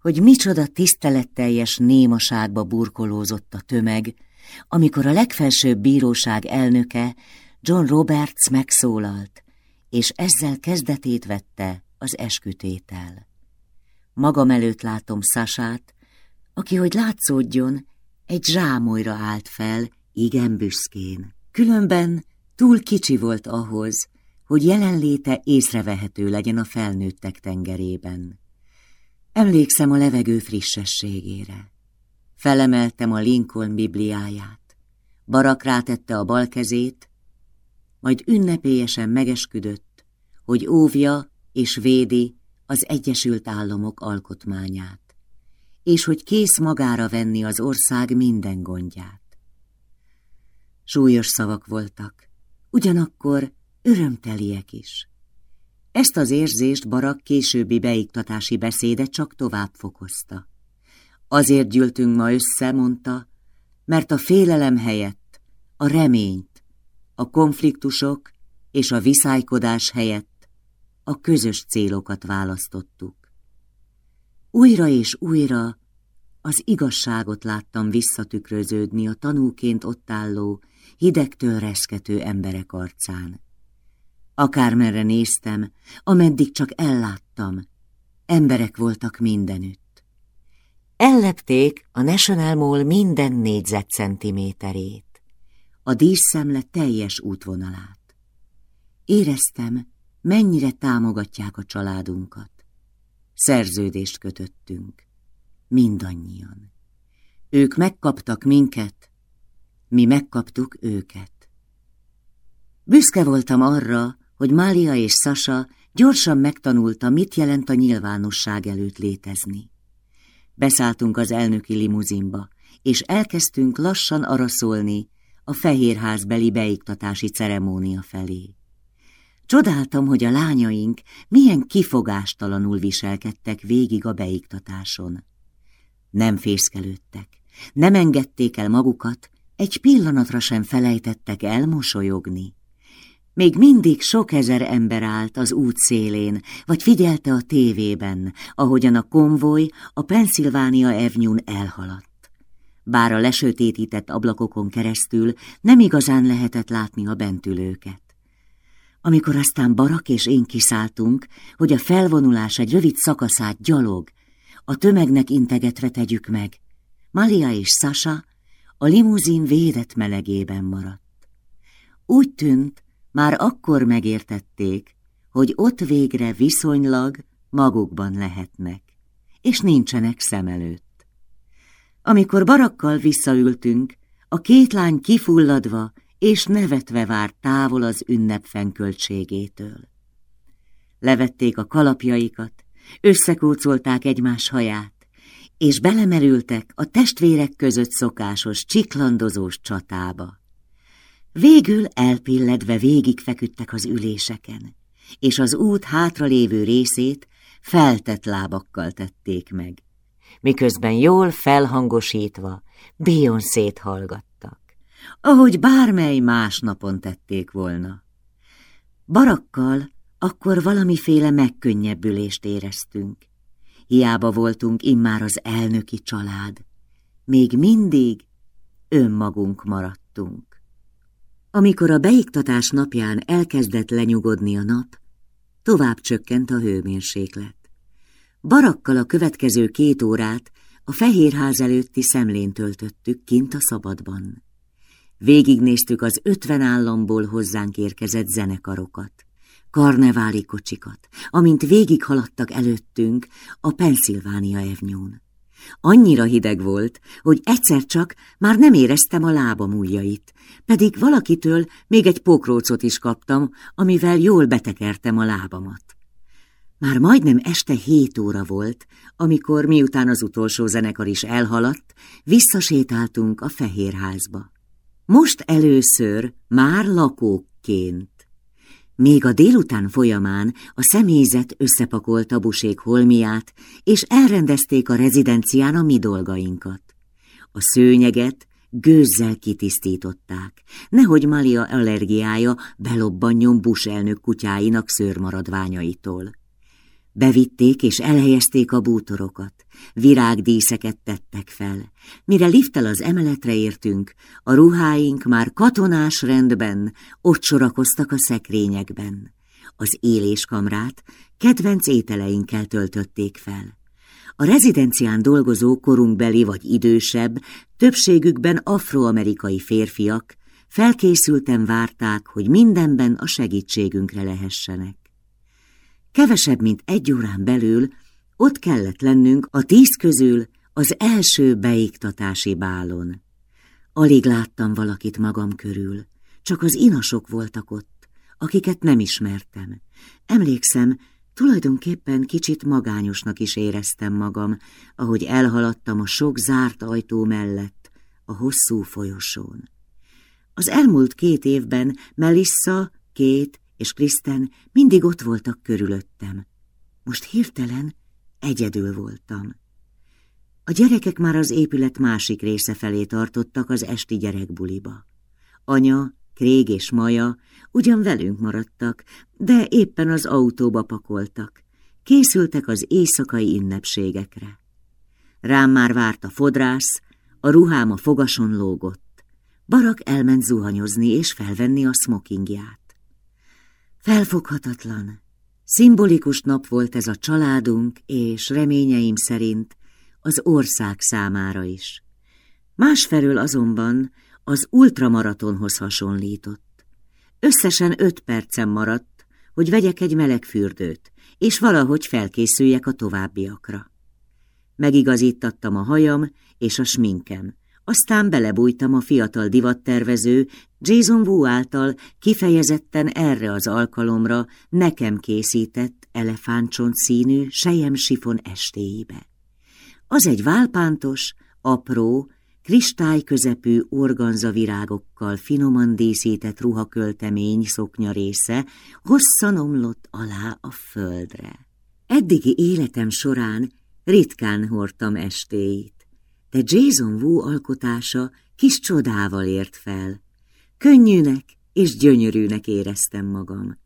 hogy micsoda tiszteletteljes némaságba burkolózott a tömeg, amikor a legfelsőbb bíróság elnöke, John Roberts megszólalt, és ezzel kezdetét vette az eskütétel. Magam előtt látom Szasát, aki, hogy látszódjon, egy zsámolyra állt fel, igen büszkén. Különben túl kicsi volt ahhoz, hogy jelenléte észrevehető legyen a felnőttek tengerében. Emlékszem a levegő frissességére. Felemeltem a Lincoln bibliáját. Barak rátette a bal kezét, majd ünnepélyesen megesküdött, hogy óvja és védi az Egyesült Államok alkotmányát, és hogy kész magára venni az ország minden gondját. Súlyos szavak voltak, ugyanakkor örömteliek is. Ezt az érzést Barak későbbi beiktatási beszéde csak tovább fokozta. Azért gyűltünk ma össze, mondta, mert a félelem helyett a reményt, a konfliktusok és a viszálykodás helyett a közös célokat választottuk. Újra és újra az igazságot láttam visszatükröződni a tanúként ott álló, hidegtől reszkető emberek arcán. Akármerre néztem, ameddig csak elláttam, emberek voltak mindenütt. Ellepték a National Mall minden négyzetcentiméterét, a díszszemle teljes útvonalát. Éreztem, mennyire támogatják a családunkat. Szerződést kötöttünk, mindannyian. Ők megkaptak minket, mi megkaptuk őket. Büszke voltam arra, hogy Mália és Sasa gyorsan megtanulta, mit jelent a nyilvánosság előtt létezni. Beszálltunk az elnöki limuzinba, és elkezdtünk lassan araszolni a fehérházbeli beiktatási ceremónia felé. Csodáltam, hogy a lányaink milyen kifogástalanul viselkedtek végig a beiktatáson. Nem fészkelődtek, nem engedték el magukat, egy pillanatra sem felejtettek elmosolyogni. Még mindig sok ezer ember állt az út szélén, vagy figyelte a tévében, ahogyan a konvoj a Pennsylvania Avenue-n elhaladt. Bár a lesötétített ablakokon keresztül nem igazán lehetett látni a bentülőket. Amikor aztán Barak és én kiszálltunk, hogy a felvonulás egy rövid szakaszát gyalog, a tömegnek integetve tegyük meg, Malia és Sasa a limuzin védett melegében maradt. Úgy tűnt, már akkor megértették, hogy ott végre viszonylag magukban lehetnek, és nincsenek szem előtt. Amikor barakkal visszaültünk, a két lány kifulladva és nevetve várt távol az ünnep fenköltségétől. Levették a kalapjaikat, összekócolták egymás haját, és belemerültek a testvérek között szokásos csiklandozós csatába. Végül elpilledve végig feküdtek az üléseken, és az út hátralévő részét feltett lábakkal tették meg, miközben jól felhangosítva Beyoncé-t hallgattak, ahogy bármely más napon tették volna. Barakkal akkor valamiféle megkönnyebbülést éreztünk. Hiába voltunk immár az elnöki család, még mindig önmagunk maradtunk. Amikor a beiktatás napján elkezdett lenyugodni a nap, tovább csökkent a hőmérséklet. Barakkal a következő két órát a fehérház előtti szemlén töltöttük kint a szabadban. Végignéztük az ötven államból hozzánk érkezett zenekarokat, karneváli kocsikat, amint végighaladtak előttünk a Pennsylvania Avenue-n. Annyira hideg volt, hogy egyszer csak már nem éreztem a lábam ujjait, pedig valakitől még egy pokrócot is kaptam, amivel jól betekertem a lábamat. Már majdnem este hét óra volt, amikor miután az utolsó zenekar is elhaladt, visszasétáltunk a fehérházba. Most először már lakókként. Még a délután folyamán a személyzet összepakolta busék holmiát, és elrendezték a rezidencián a mi dolgainkat. A szőnyeget gőzzel kitisztították, nehogy Malia allergiája belobbanjon Bush elnök kutyáinak szőrmaradványaitól. Bevitték és elhelyezték a bútorokat, virágdíszeket tettek fel. Mire lifttel az emeletre értünk, a ruháink már katonás rendben ott sorakoztak a szekrényekben. Az éléskamrát kedvenc ételeinkkel töltötték fel. A rezidencián dolgozó korunkbeli vagy idősebb, többségükben afroamerikai férfiak felkészülten várták, hogy mindenben a segítségünkre lehessenek. Kevesebb, mint egy órán belül ott kellett lennünk a tíz közül az első beiktatási bálon. Alig láttam valakit magam körül, csak az inasok voltak ott, akiket nem ismertem. Emlékszem, tulajdonképpen kicsit magányosnak is éreztem magam, ahogy elhaladtam a sok zárt ajtó mellett a hosszú folyosón. Az elmúlt két évben Melissa, Két és Kristen mindig ott voltak körülöttem. Most hirtelen egyedül voltam. A gyerekek már az épület másik része felé tartottak az esti gyerekbuliba. Anya, Krég és Maja ugyan velünk maradtak, de éppen az autóba pakoltak. Készültek az éjszakai ünnepségekre. Rám már várt a fodrász, a ruhám a fogason lógott. Barak elment zuhanyozni és felvenni a smokingját. Felfoghatatlan, szimbolikus nap volt ez a családunk, és reményeim szerint az ország számára is. Másfelől azonban az ultramaratonhoz hasonlított. Összesen öt percem maradt, hogy vegyek egy meleg fürdőt, és valahogy felkészüljek a továbbiakra. Megigazítattam a hajam és a sminkem, aztán belebújtam a fiatal divattervező Jason Wu által kifejezetten erre az alkalomra nekem készített elefántcsont színű sifon estéibe. Az egy válpántos, apró, kristályközepű organzavirágokkal finoman díszített ruhaköltemény szoknya része hosszan omlott alá a földre. Eddigi életem során ritkán hordtam estéit, de Jason Wu alkotása kis csodával ért fel. Könnyűnek és gyönyörűnek éreztem magam,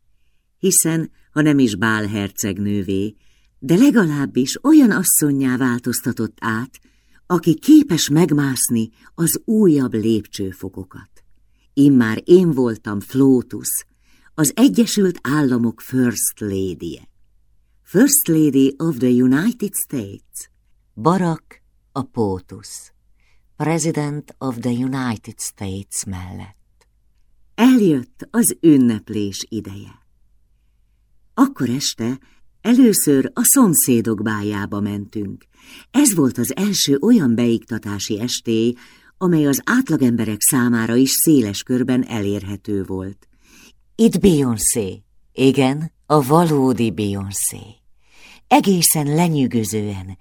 hiszen, ha nem is Bál hercegnővé, de legalábbis olyan asszonyá változtatott át, aki képes megmászni az újabb lépcsőfokokat. Immár én voltam Flótusz, az Egyesült Államok First lady -e. First Lady of the United States. Barack a Pótusz, President of the United States mellett. Eljött az ünneplés ideje. Akkor este először a szomszédok bájába mentünk, ez volt az első olyan beiktatási estély, amely az átlagemberek számára is széles körben elérhető volt. Itt Beyoncé, igen, a valódi Beyoncé. Egészen lenyűgözően,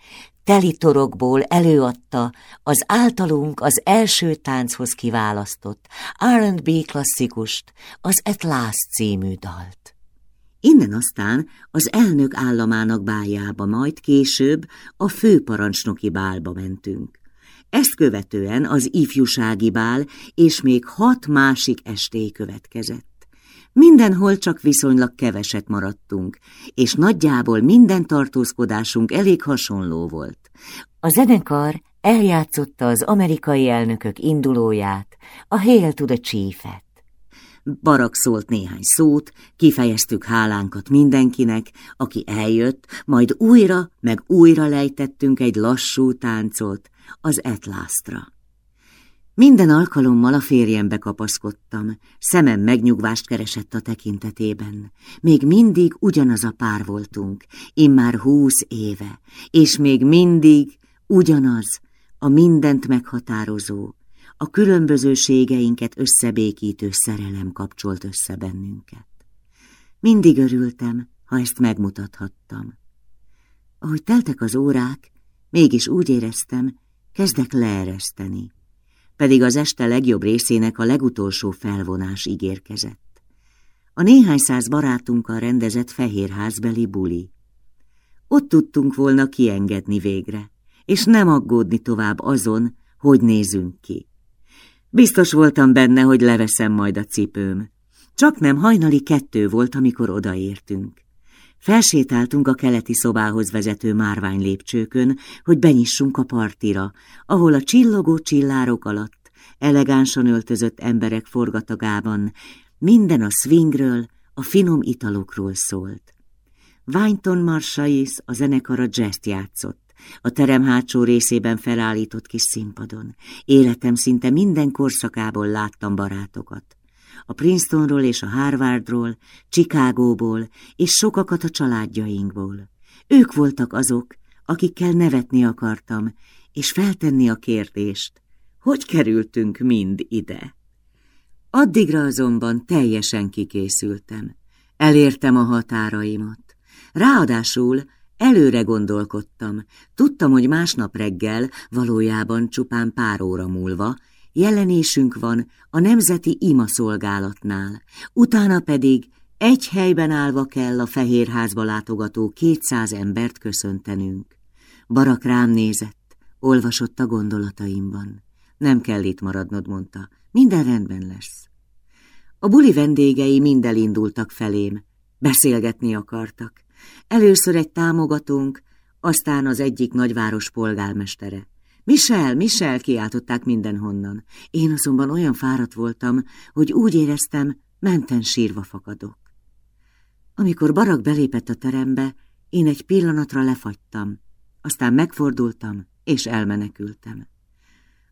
teli torokból előadta az általunk az első tánchoz kiválasztott R&B klasszikust, az At Last című dalt. Innen aztán az elnök államának bájába, majd később a főparancsnoki bálba mentünk. Ezt követően az ifjúsági bál és még hat másik esté következett. Mindenhol csak viszonylag keveset maradtunk, és nagyjából minden tartózkodásunk elég hasonló volt. A zenekar eljátszotta az amerikai elnökök indulóját, a Hail to the Chief-et. Barak szólt néhány szót, kifejeztük hálánkat mindenkinek, aki eljött, majd újra meg újra lejtettünk egy lassú táncot az etlásztra. Minden alkalommal a férjembe kapaszkodtam, szemem megnyugvást keresett a tekintetében. Még mindig ugyanaz a pár voltunk, immár húsz éve, és még mindig ugyanaz, a mindent meghatározó, a különbözőségeinket összebékítő szerelem kapcsolt össze bennünket. Mindig örültem, ha ezt megmutathattam. Ahogy teltek az órák, mégis úgy éreztem, kezdek leereszteni, pedig az este legjobb részének a legutolsó felvonás ígérkezett. A néhány száz barátunkkal rendezett fehérházbeli buli. Ott tudtunk volna kiengedni végre, és nem aggódni tovább azon, hogy nézünk ki. Biztos voltam benne, hogy leveszem majd a cipőm. Csak nem hajnali kettő volt, amikor odaértünk. Felsétáltunk a keleti szobához vezető márvány lépcsőkön, hogy benyissunk a partira, ahol a csillogó csillárok alatt elegánsan öltözött emberek forgatagában minden a swingről, a finom italokról szólt. Wynton Marsalis a zenekara jazz játszott, a terem hátsó részében felállított kis színpadon. Életem szinte minden korszakából láttam barátokat. A Princetonról és a Harvardról, Chicagóból és sokakat a családjainkból. Ők voltak azok, akikkel nevetni akartam, és feltenni a kérdést, hogy kerültünk mind ide. Addigra azonban teljesen kikészültem. Elértem a határaimat. Ráadásul Előre gondolkodtam, tudtam, hogy másnap reggel, valójában csupán pár óra múlva, jelenésünk van a Nemzeti Ima Szolgálatnál, utána pedig egy helyben állva kell a Fehérházba látogató kétszáz embert köszöntenünk. Barak rám nézett, olvasott a gondolataimban. Nem kell itt maradnod, mondta, minden rendben lesz. A buli vendégei mind elindultak felém, beszélgetni akartak. Először egy támogatónk, aztán az egyik nagyváros polgármestere. Michel, Michel, kiáltották mindenhonnan. Én azonban olyan fáradt voltam, hogy úgy éreztem, menten sírva fakadok. Amikor Barak belépett a terembe, én egy pillanatra lefagytam, aztán megfordultam, és elmenekültem.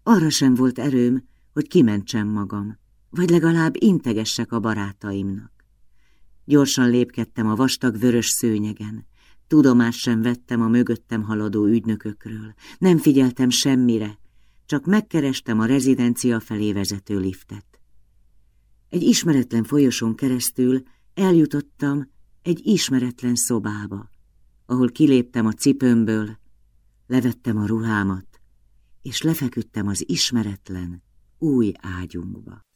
Arra sem volt erőm, hogy kimentsem magam, vagy legalább integessek a barátaimnak. Gyorsan lépkedtem a vastag vörös szőnyegen, tudomást sem vettem a mögöttem haladó ügynökökről, nem figyeltem semmire, csak megkerestem a rezidencia felé vezető liftet. Egy ismeretlen folyosón keresztül eljutottam egy ismeretlen szobába, ahol kiléptem a cipőmből, levettem a ruhámat, és lefeküdtem az ismeretlen, új ágyunkba.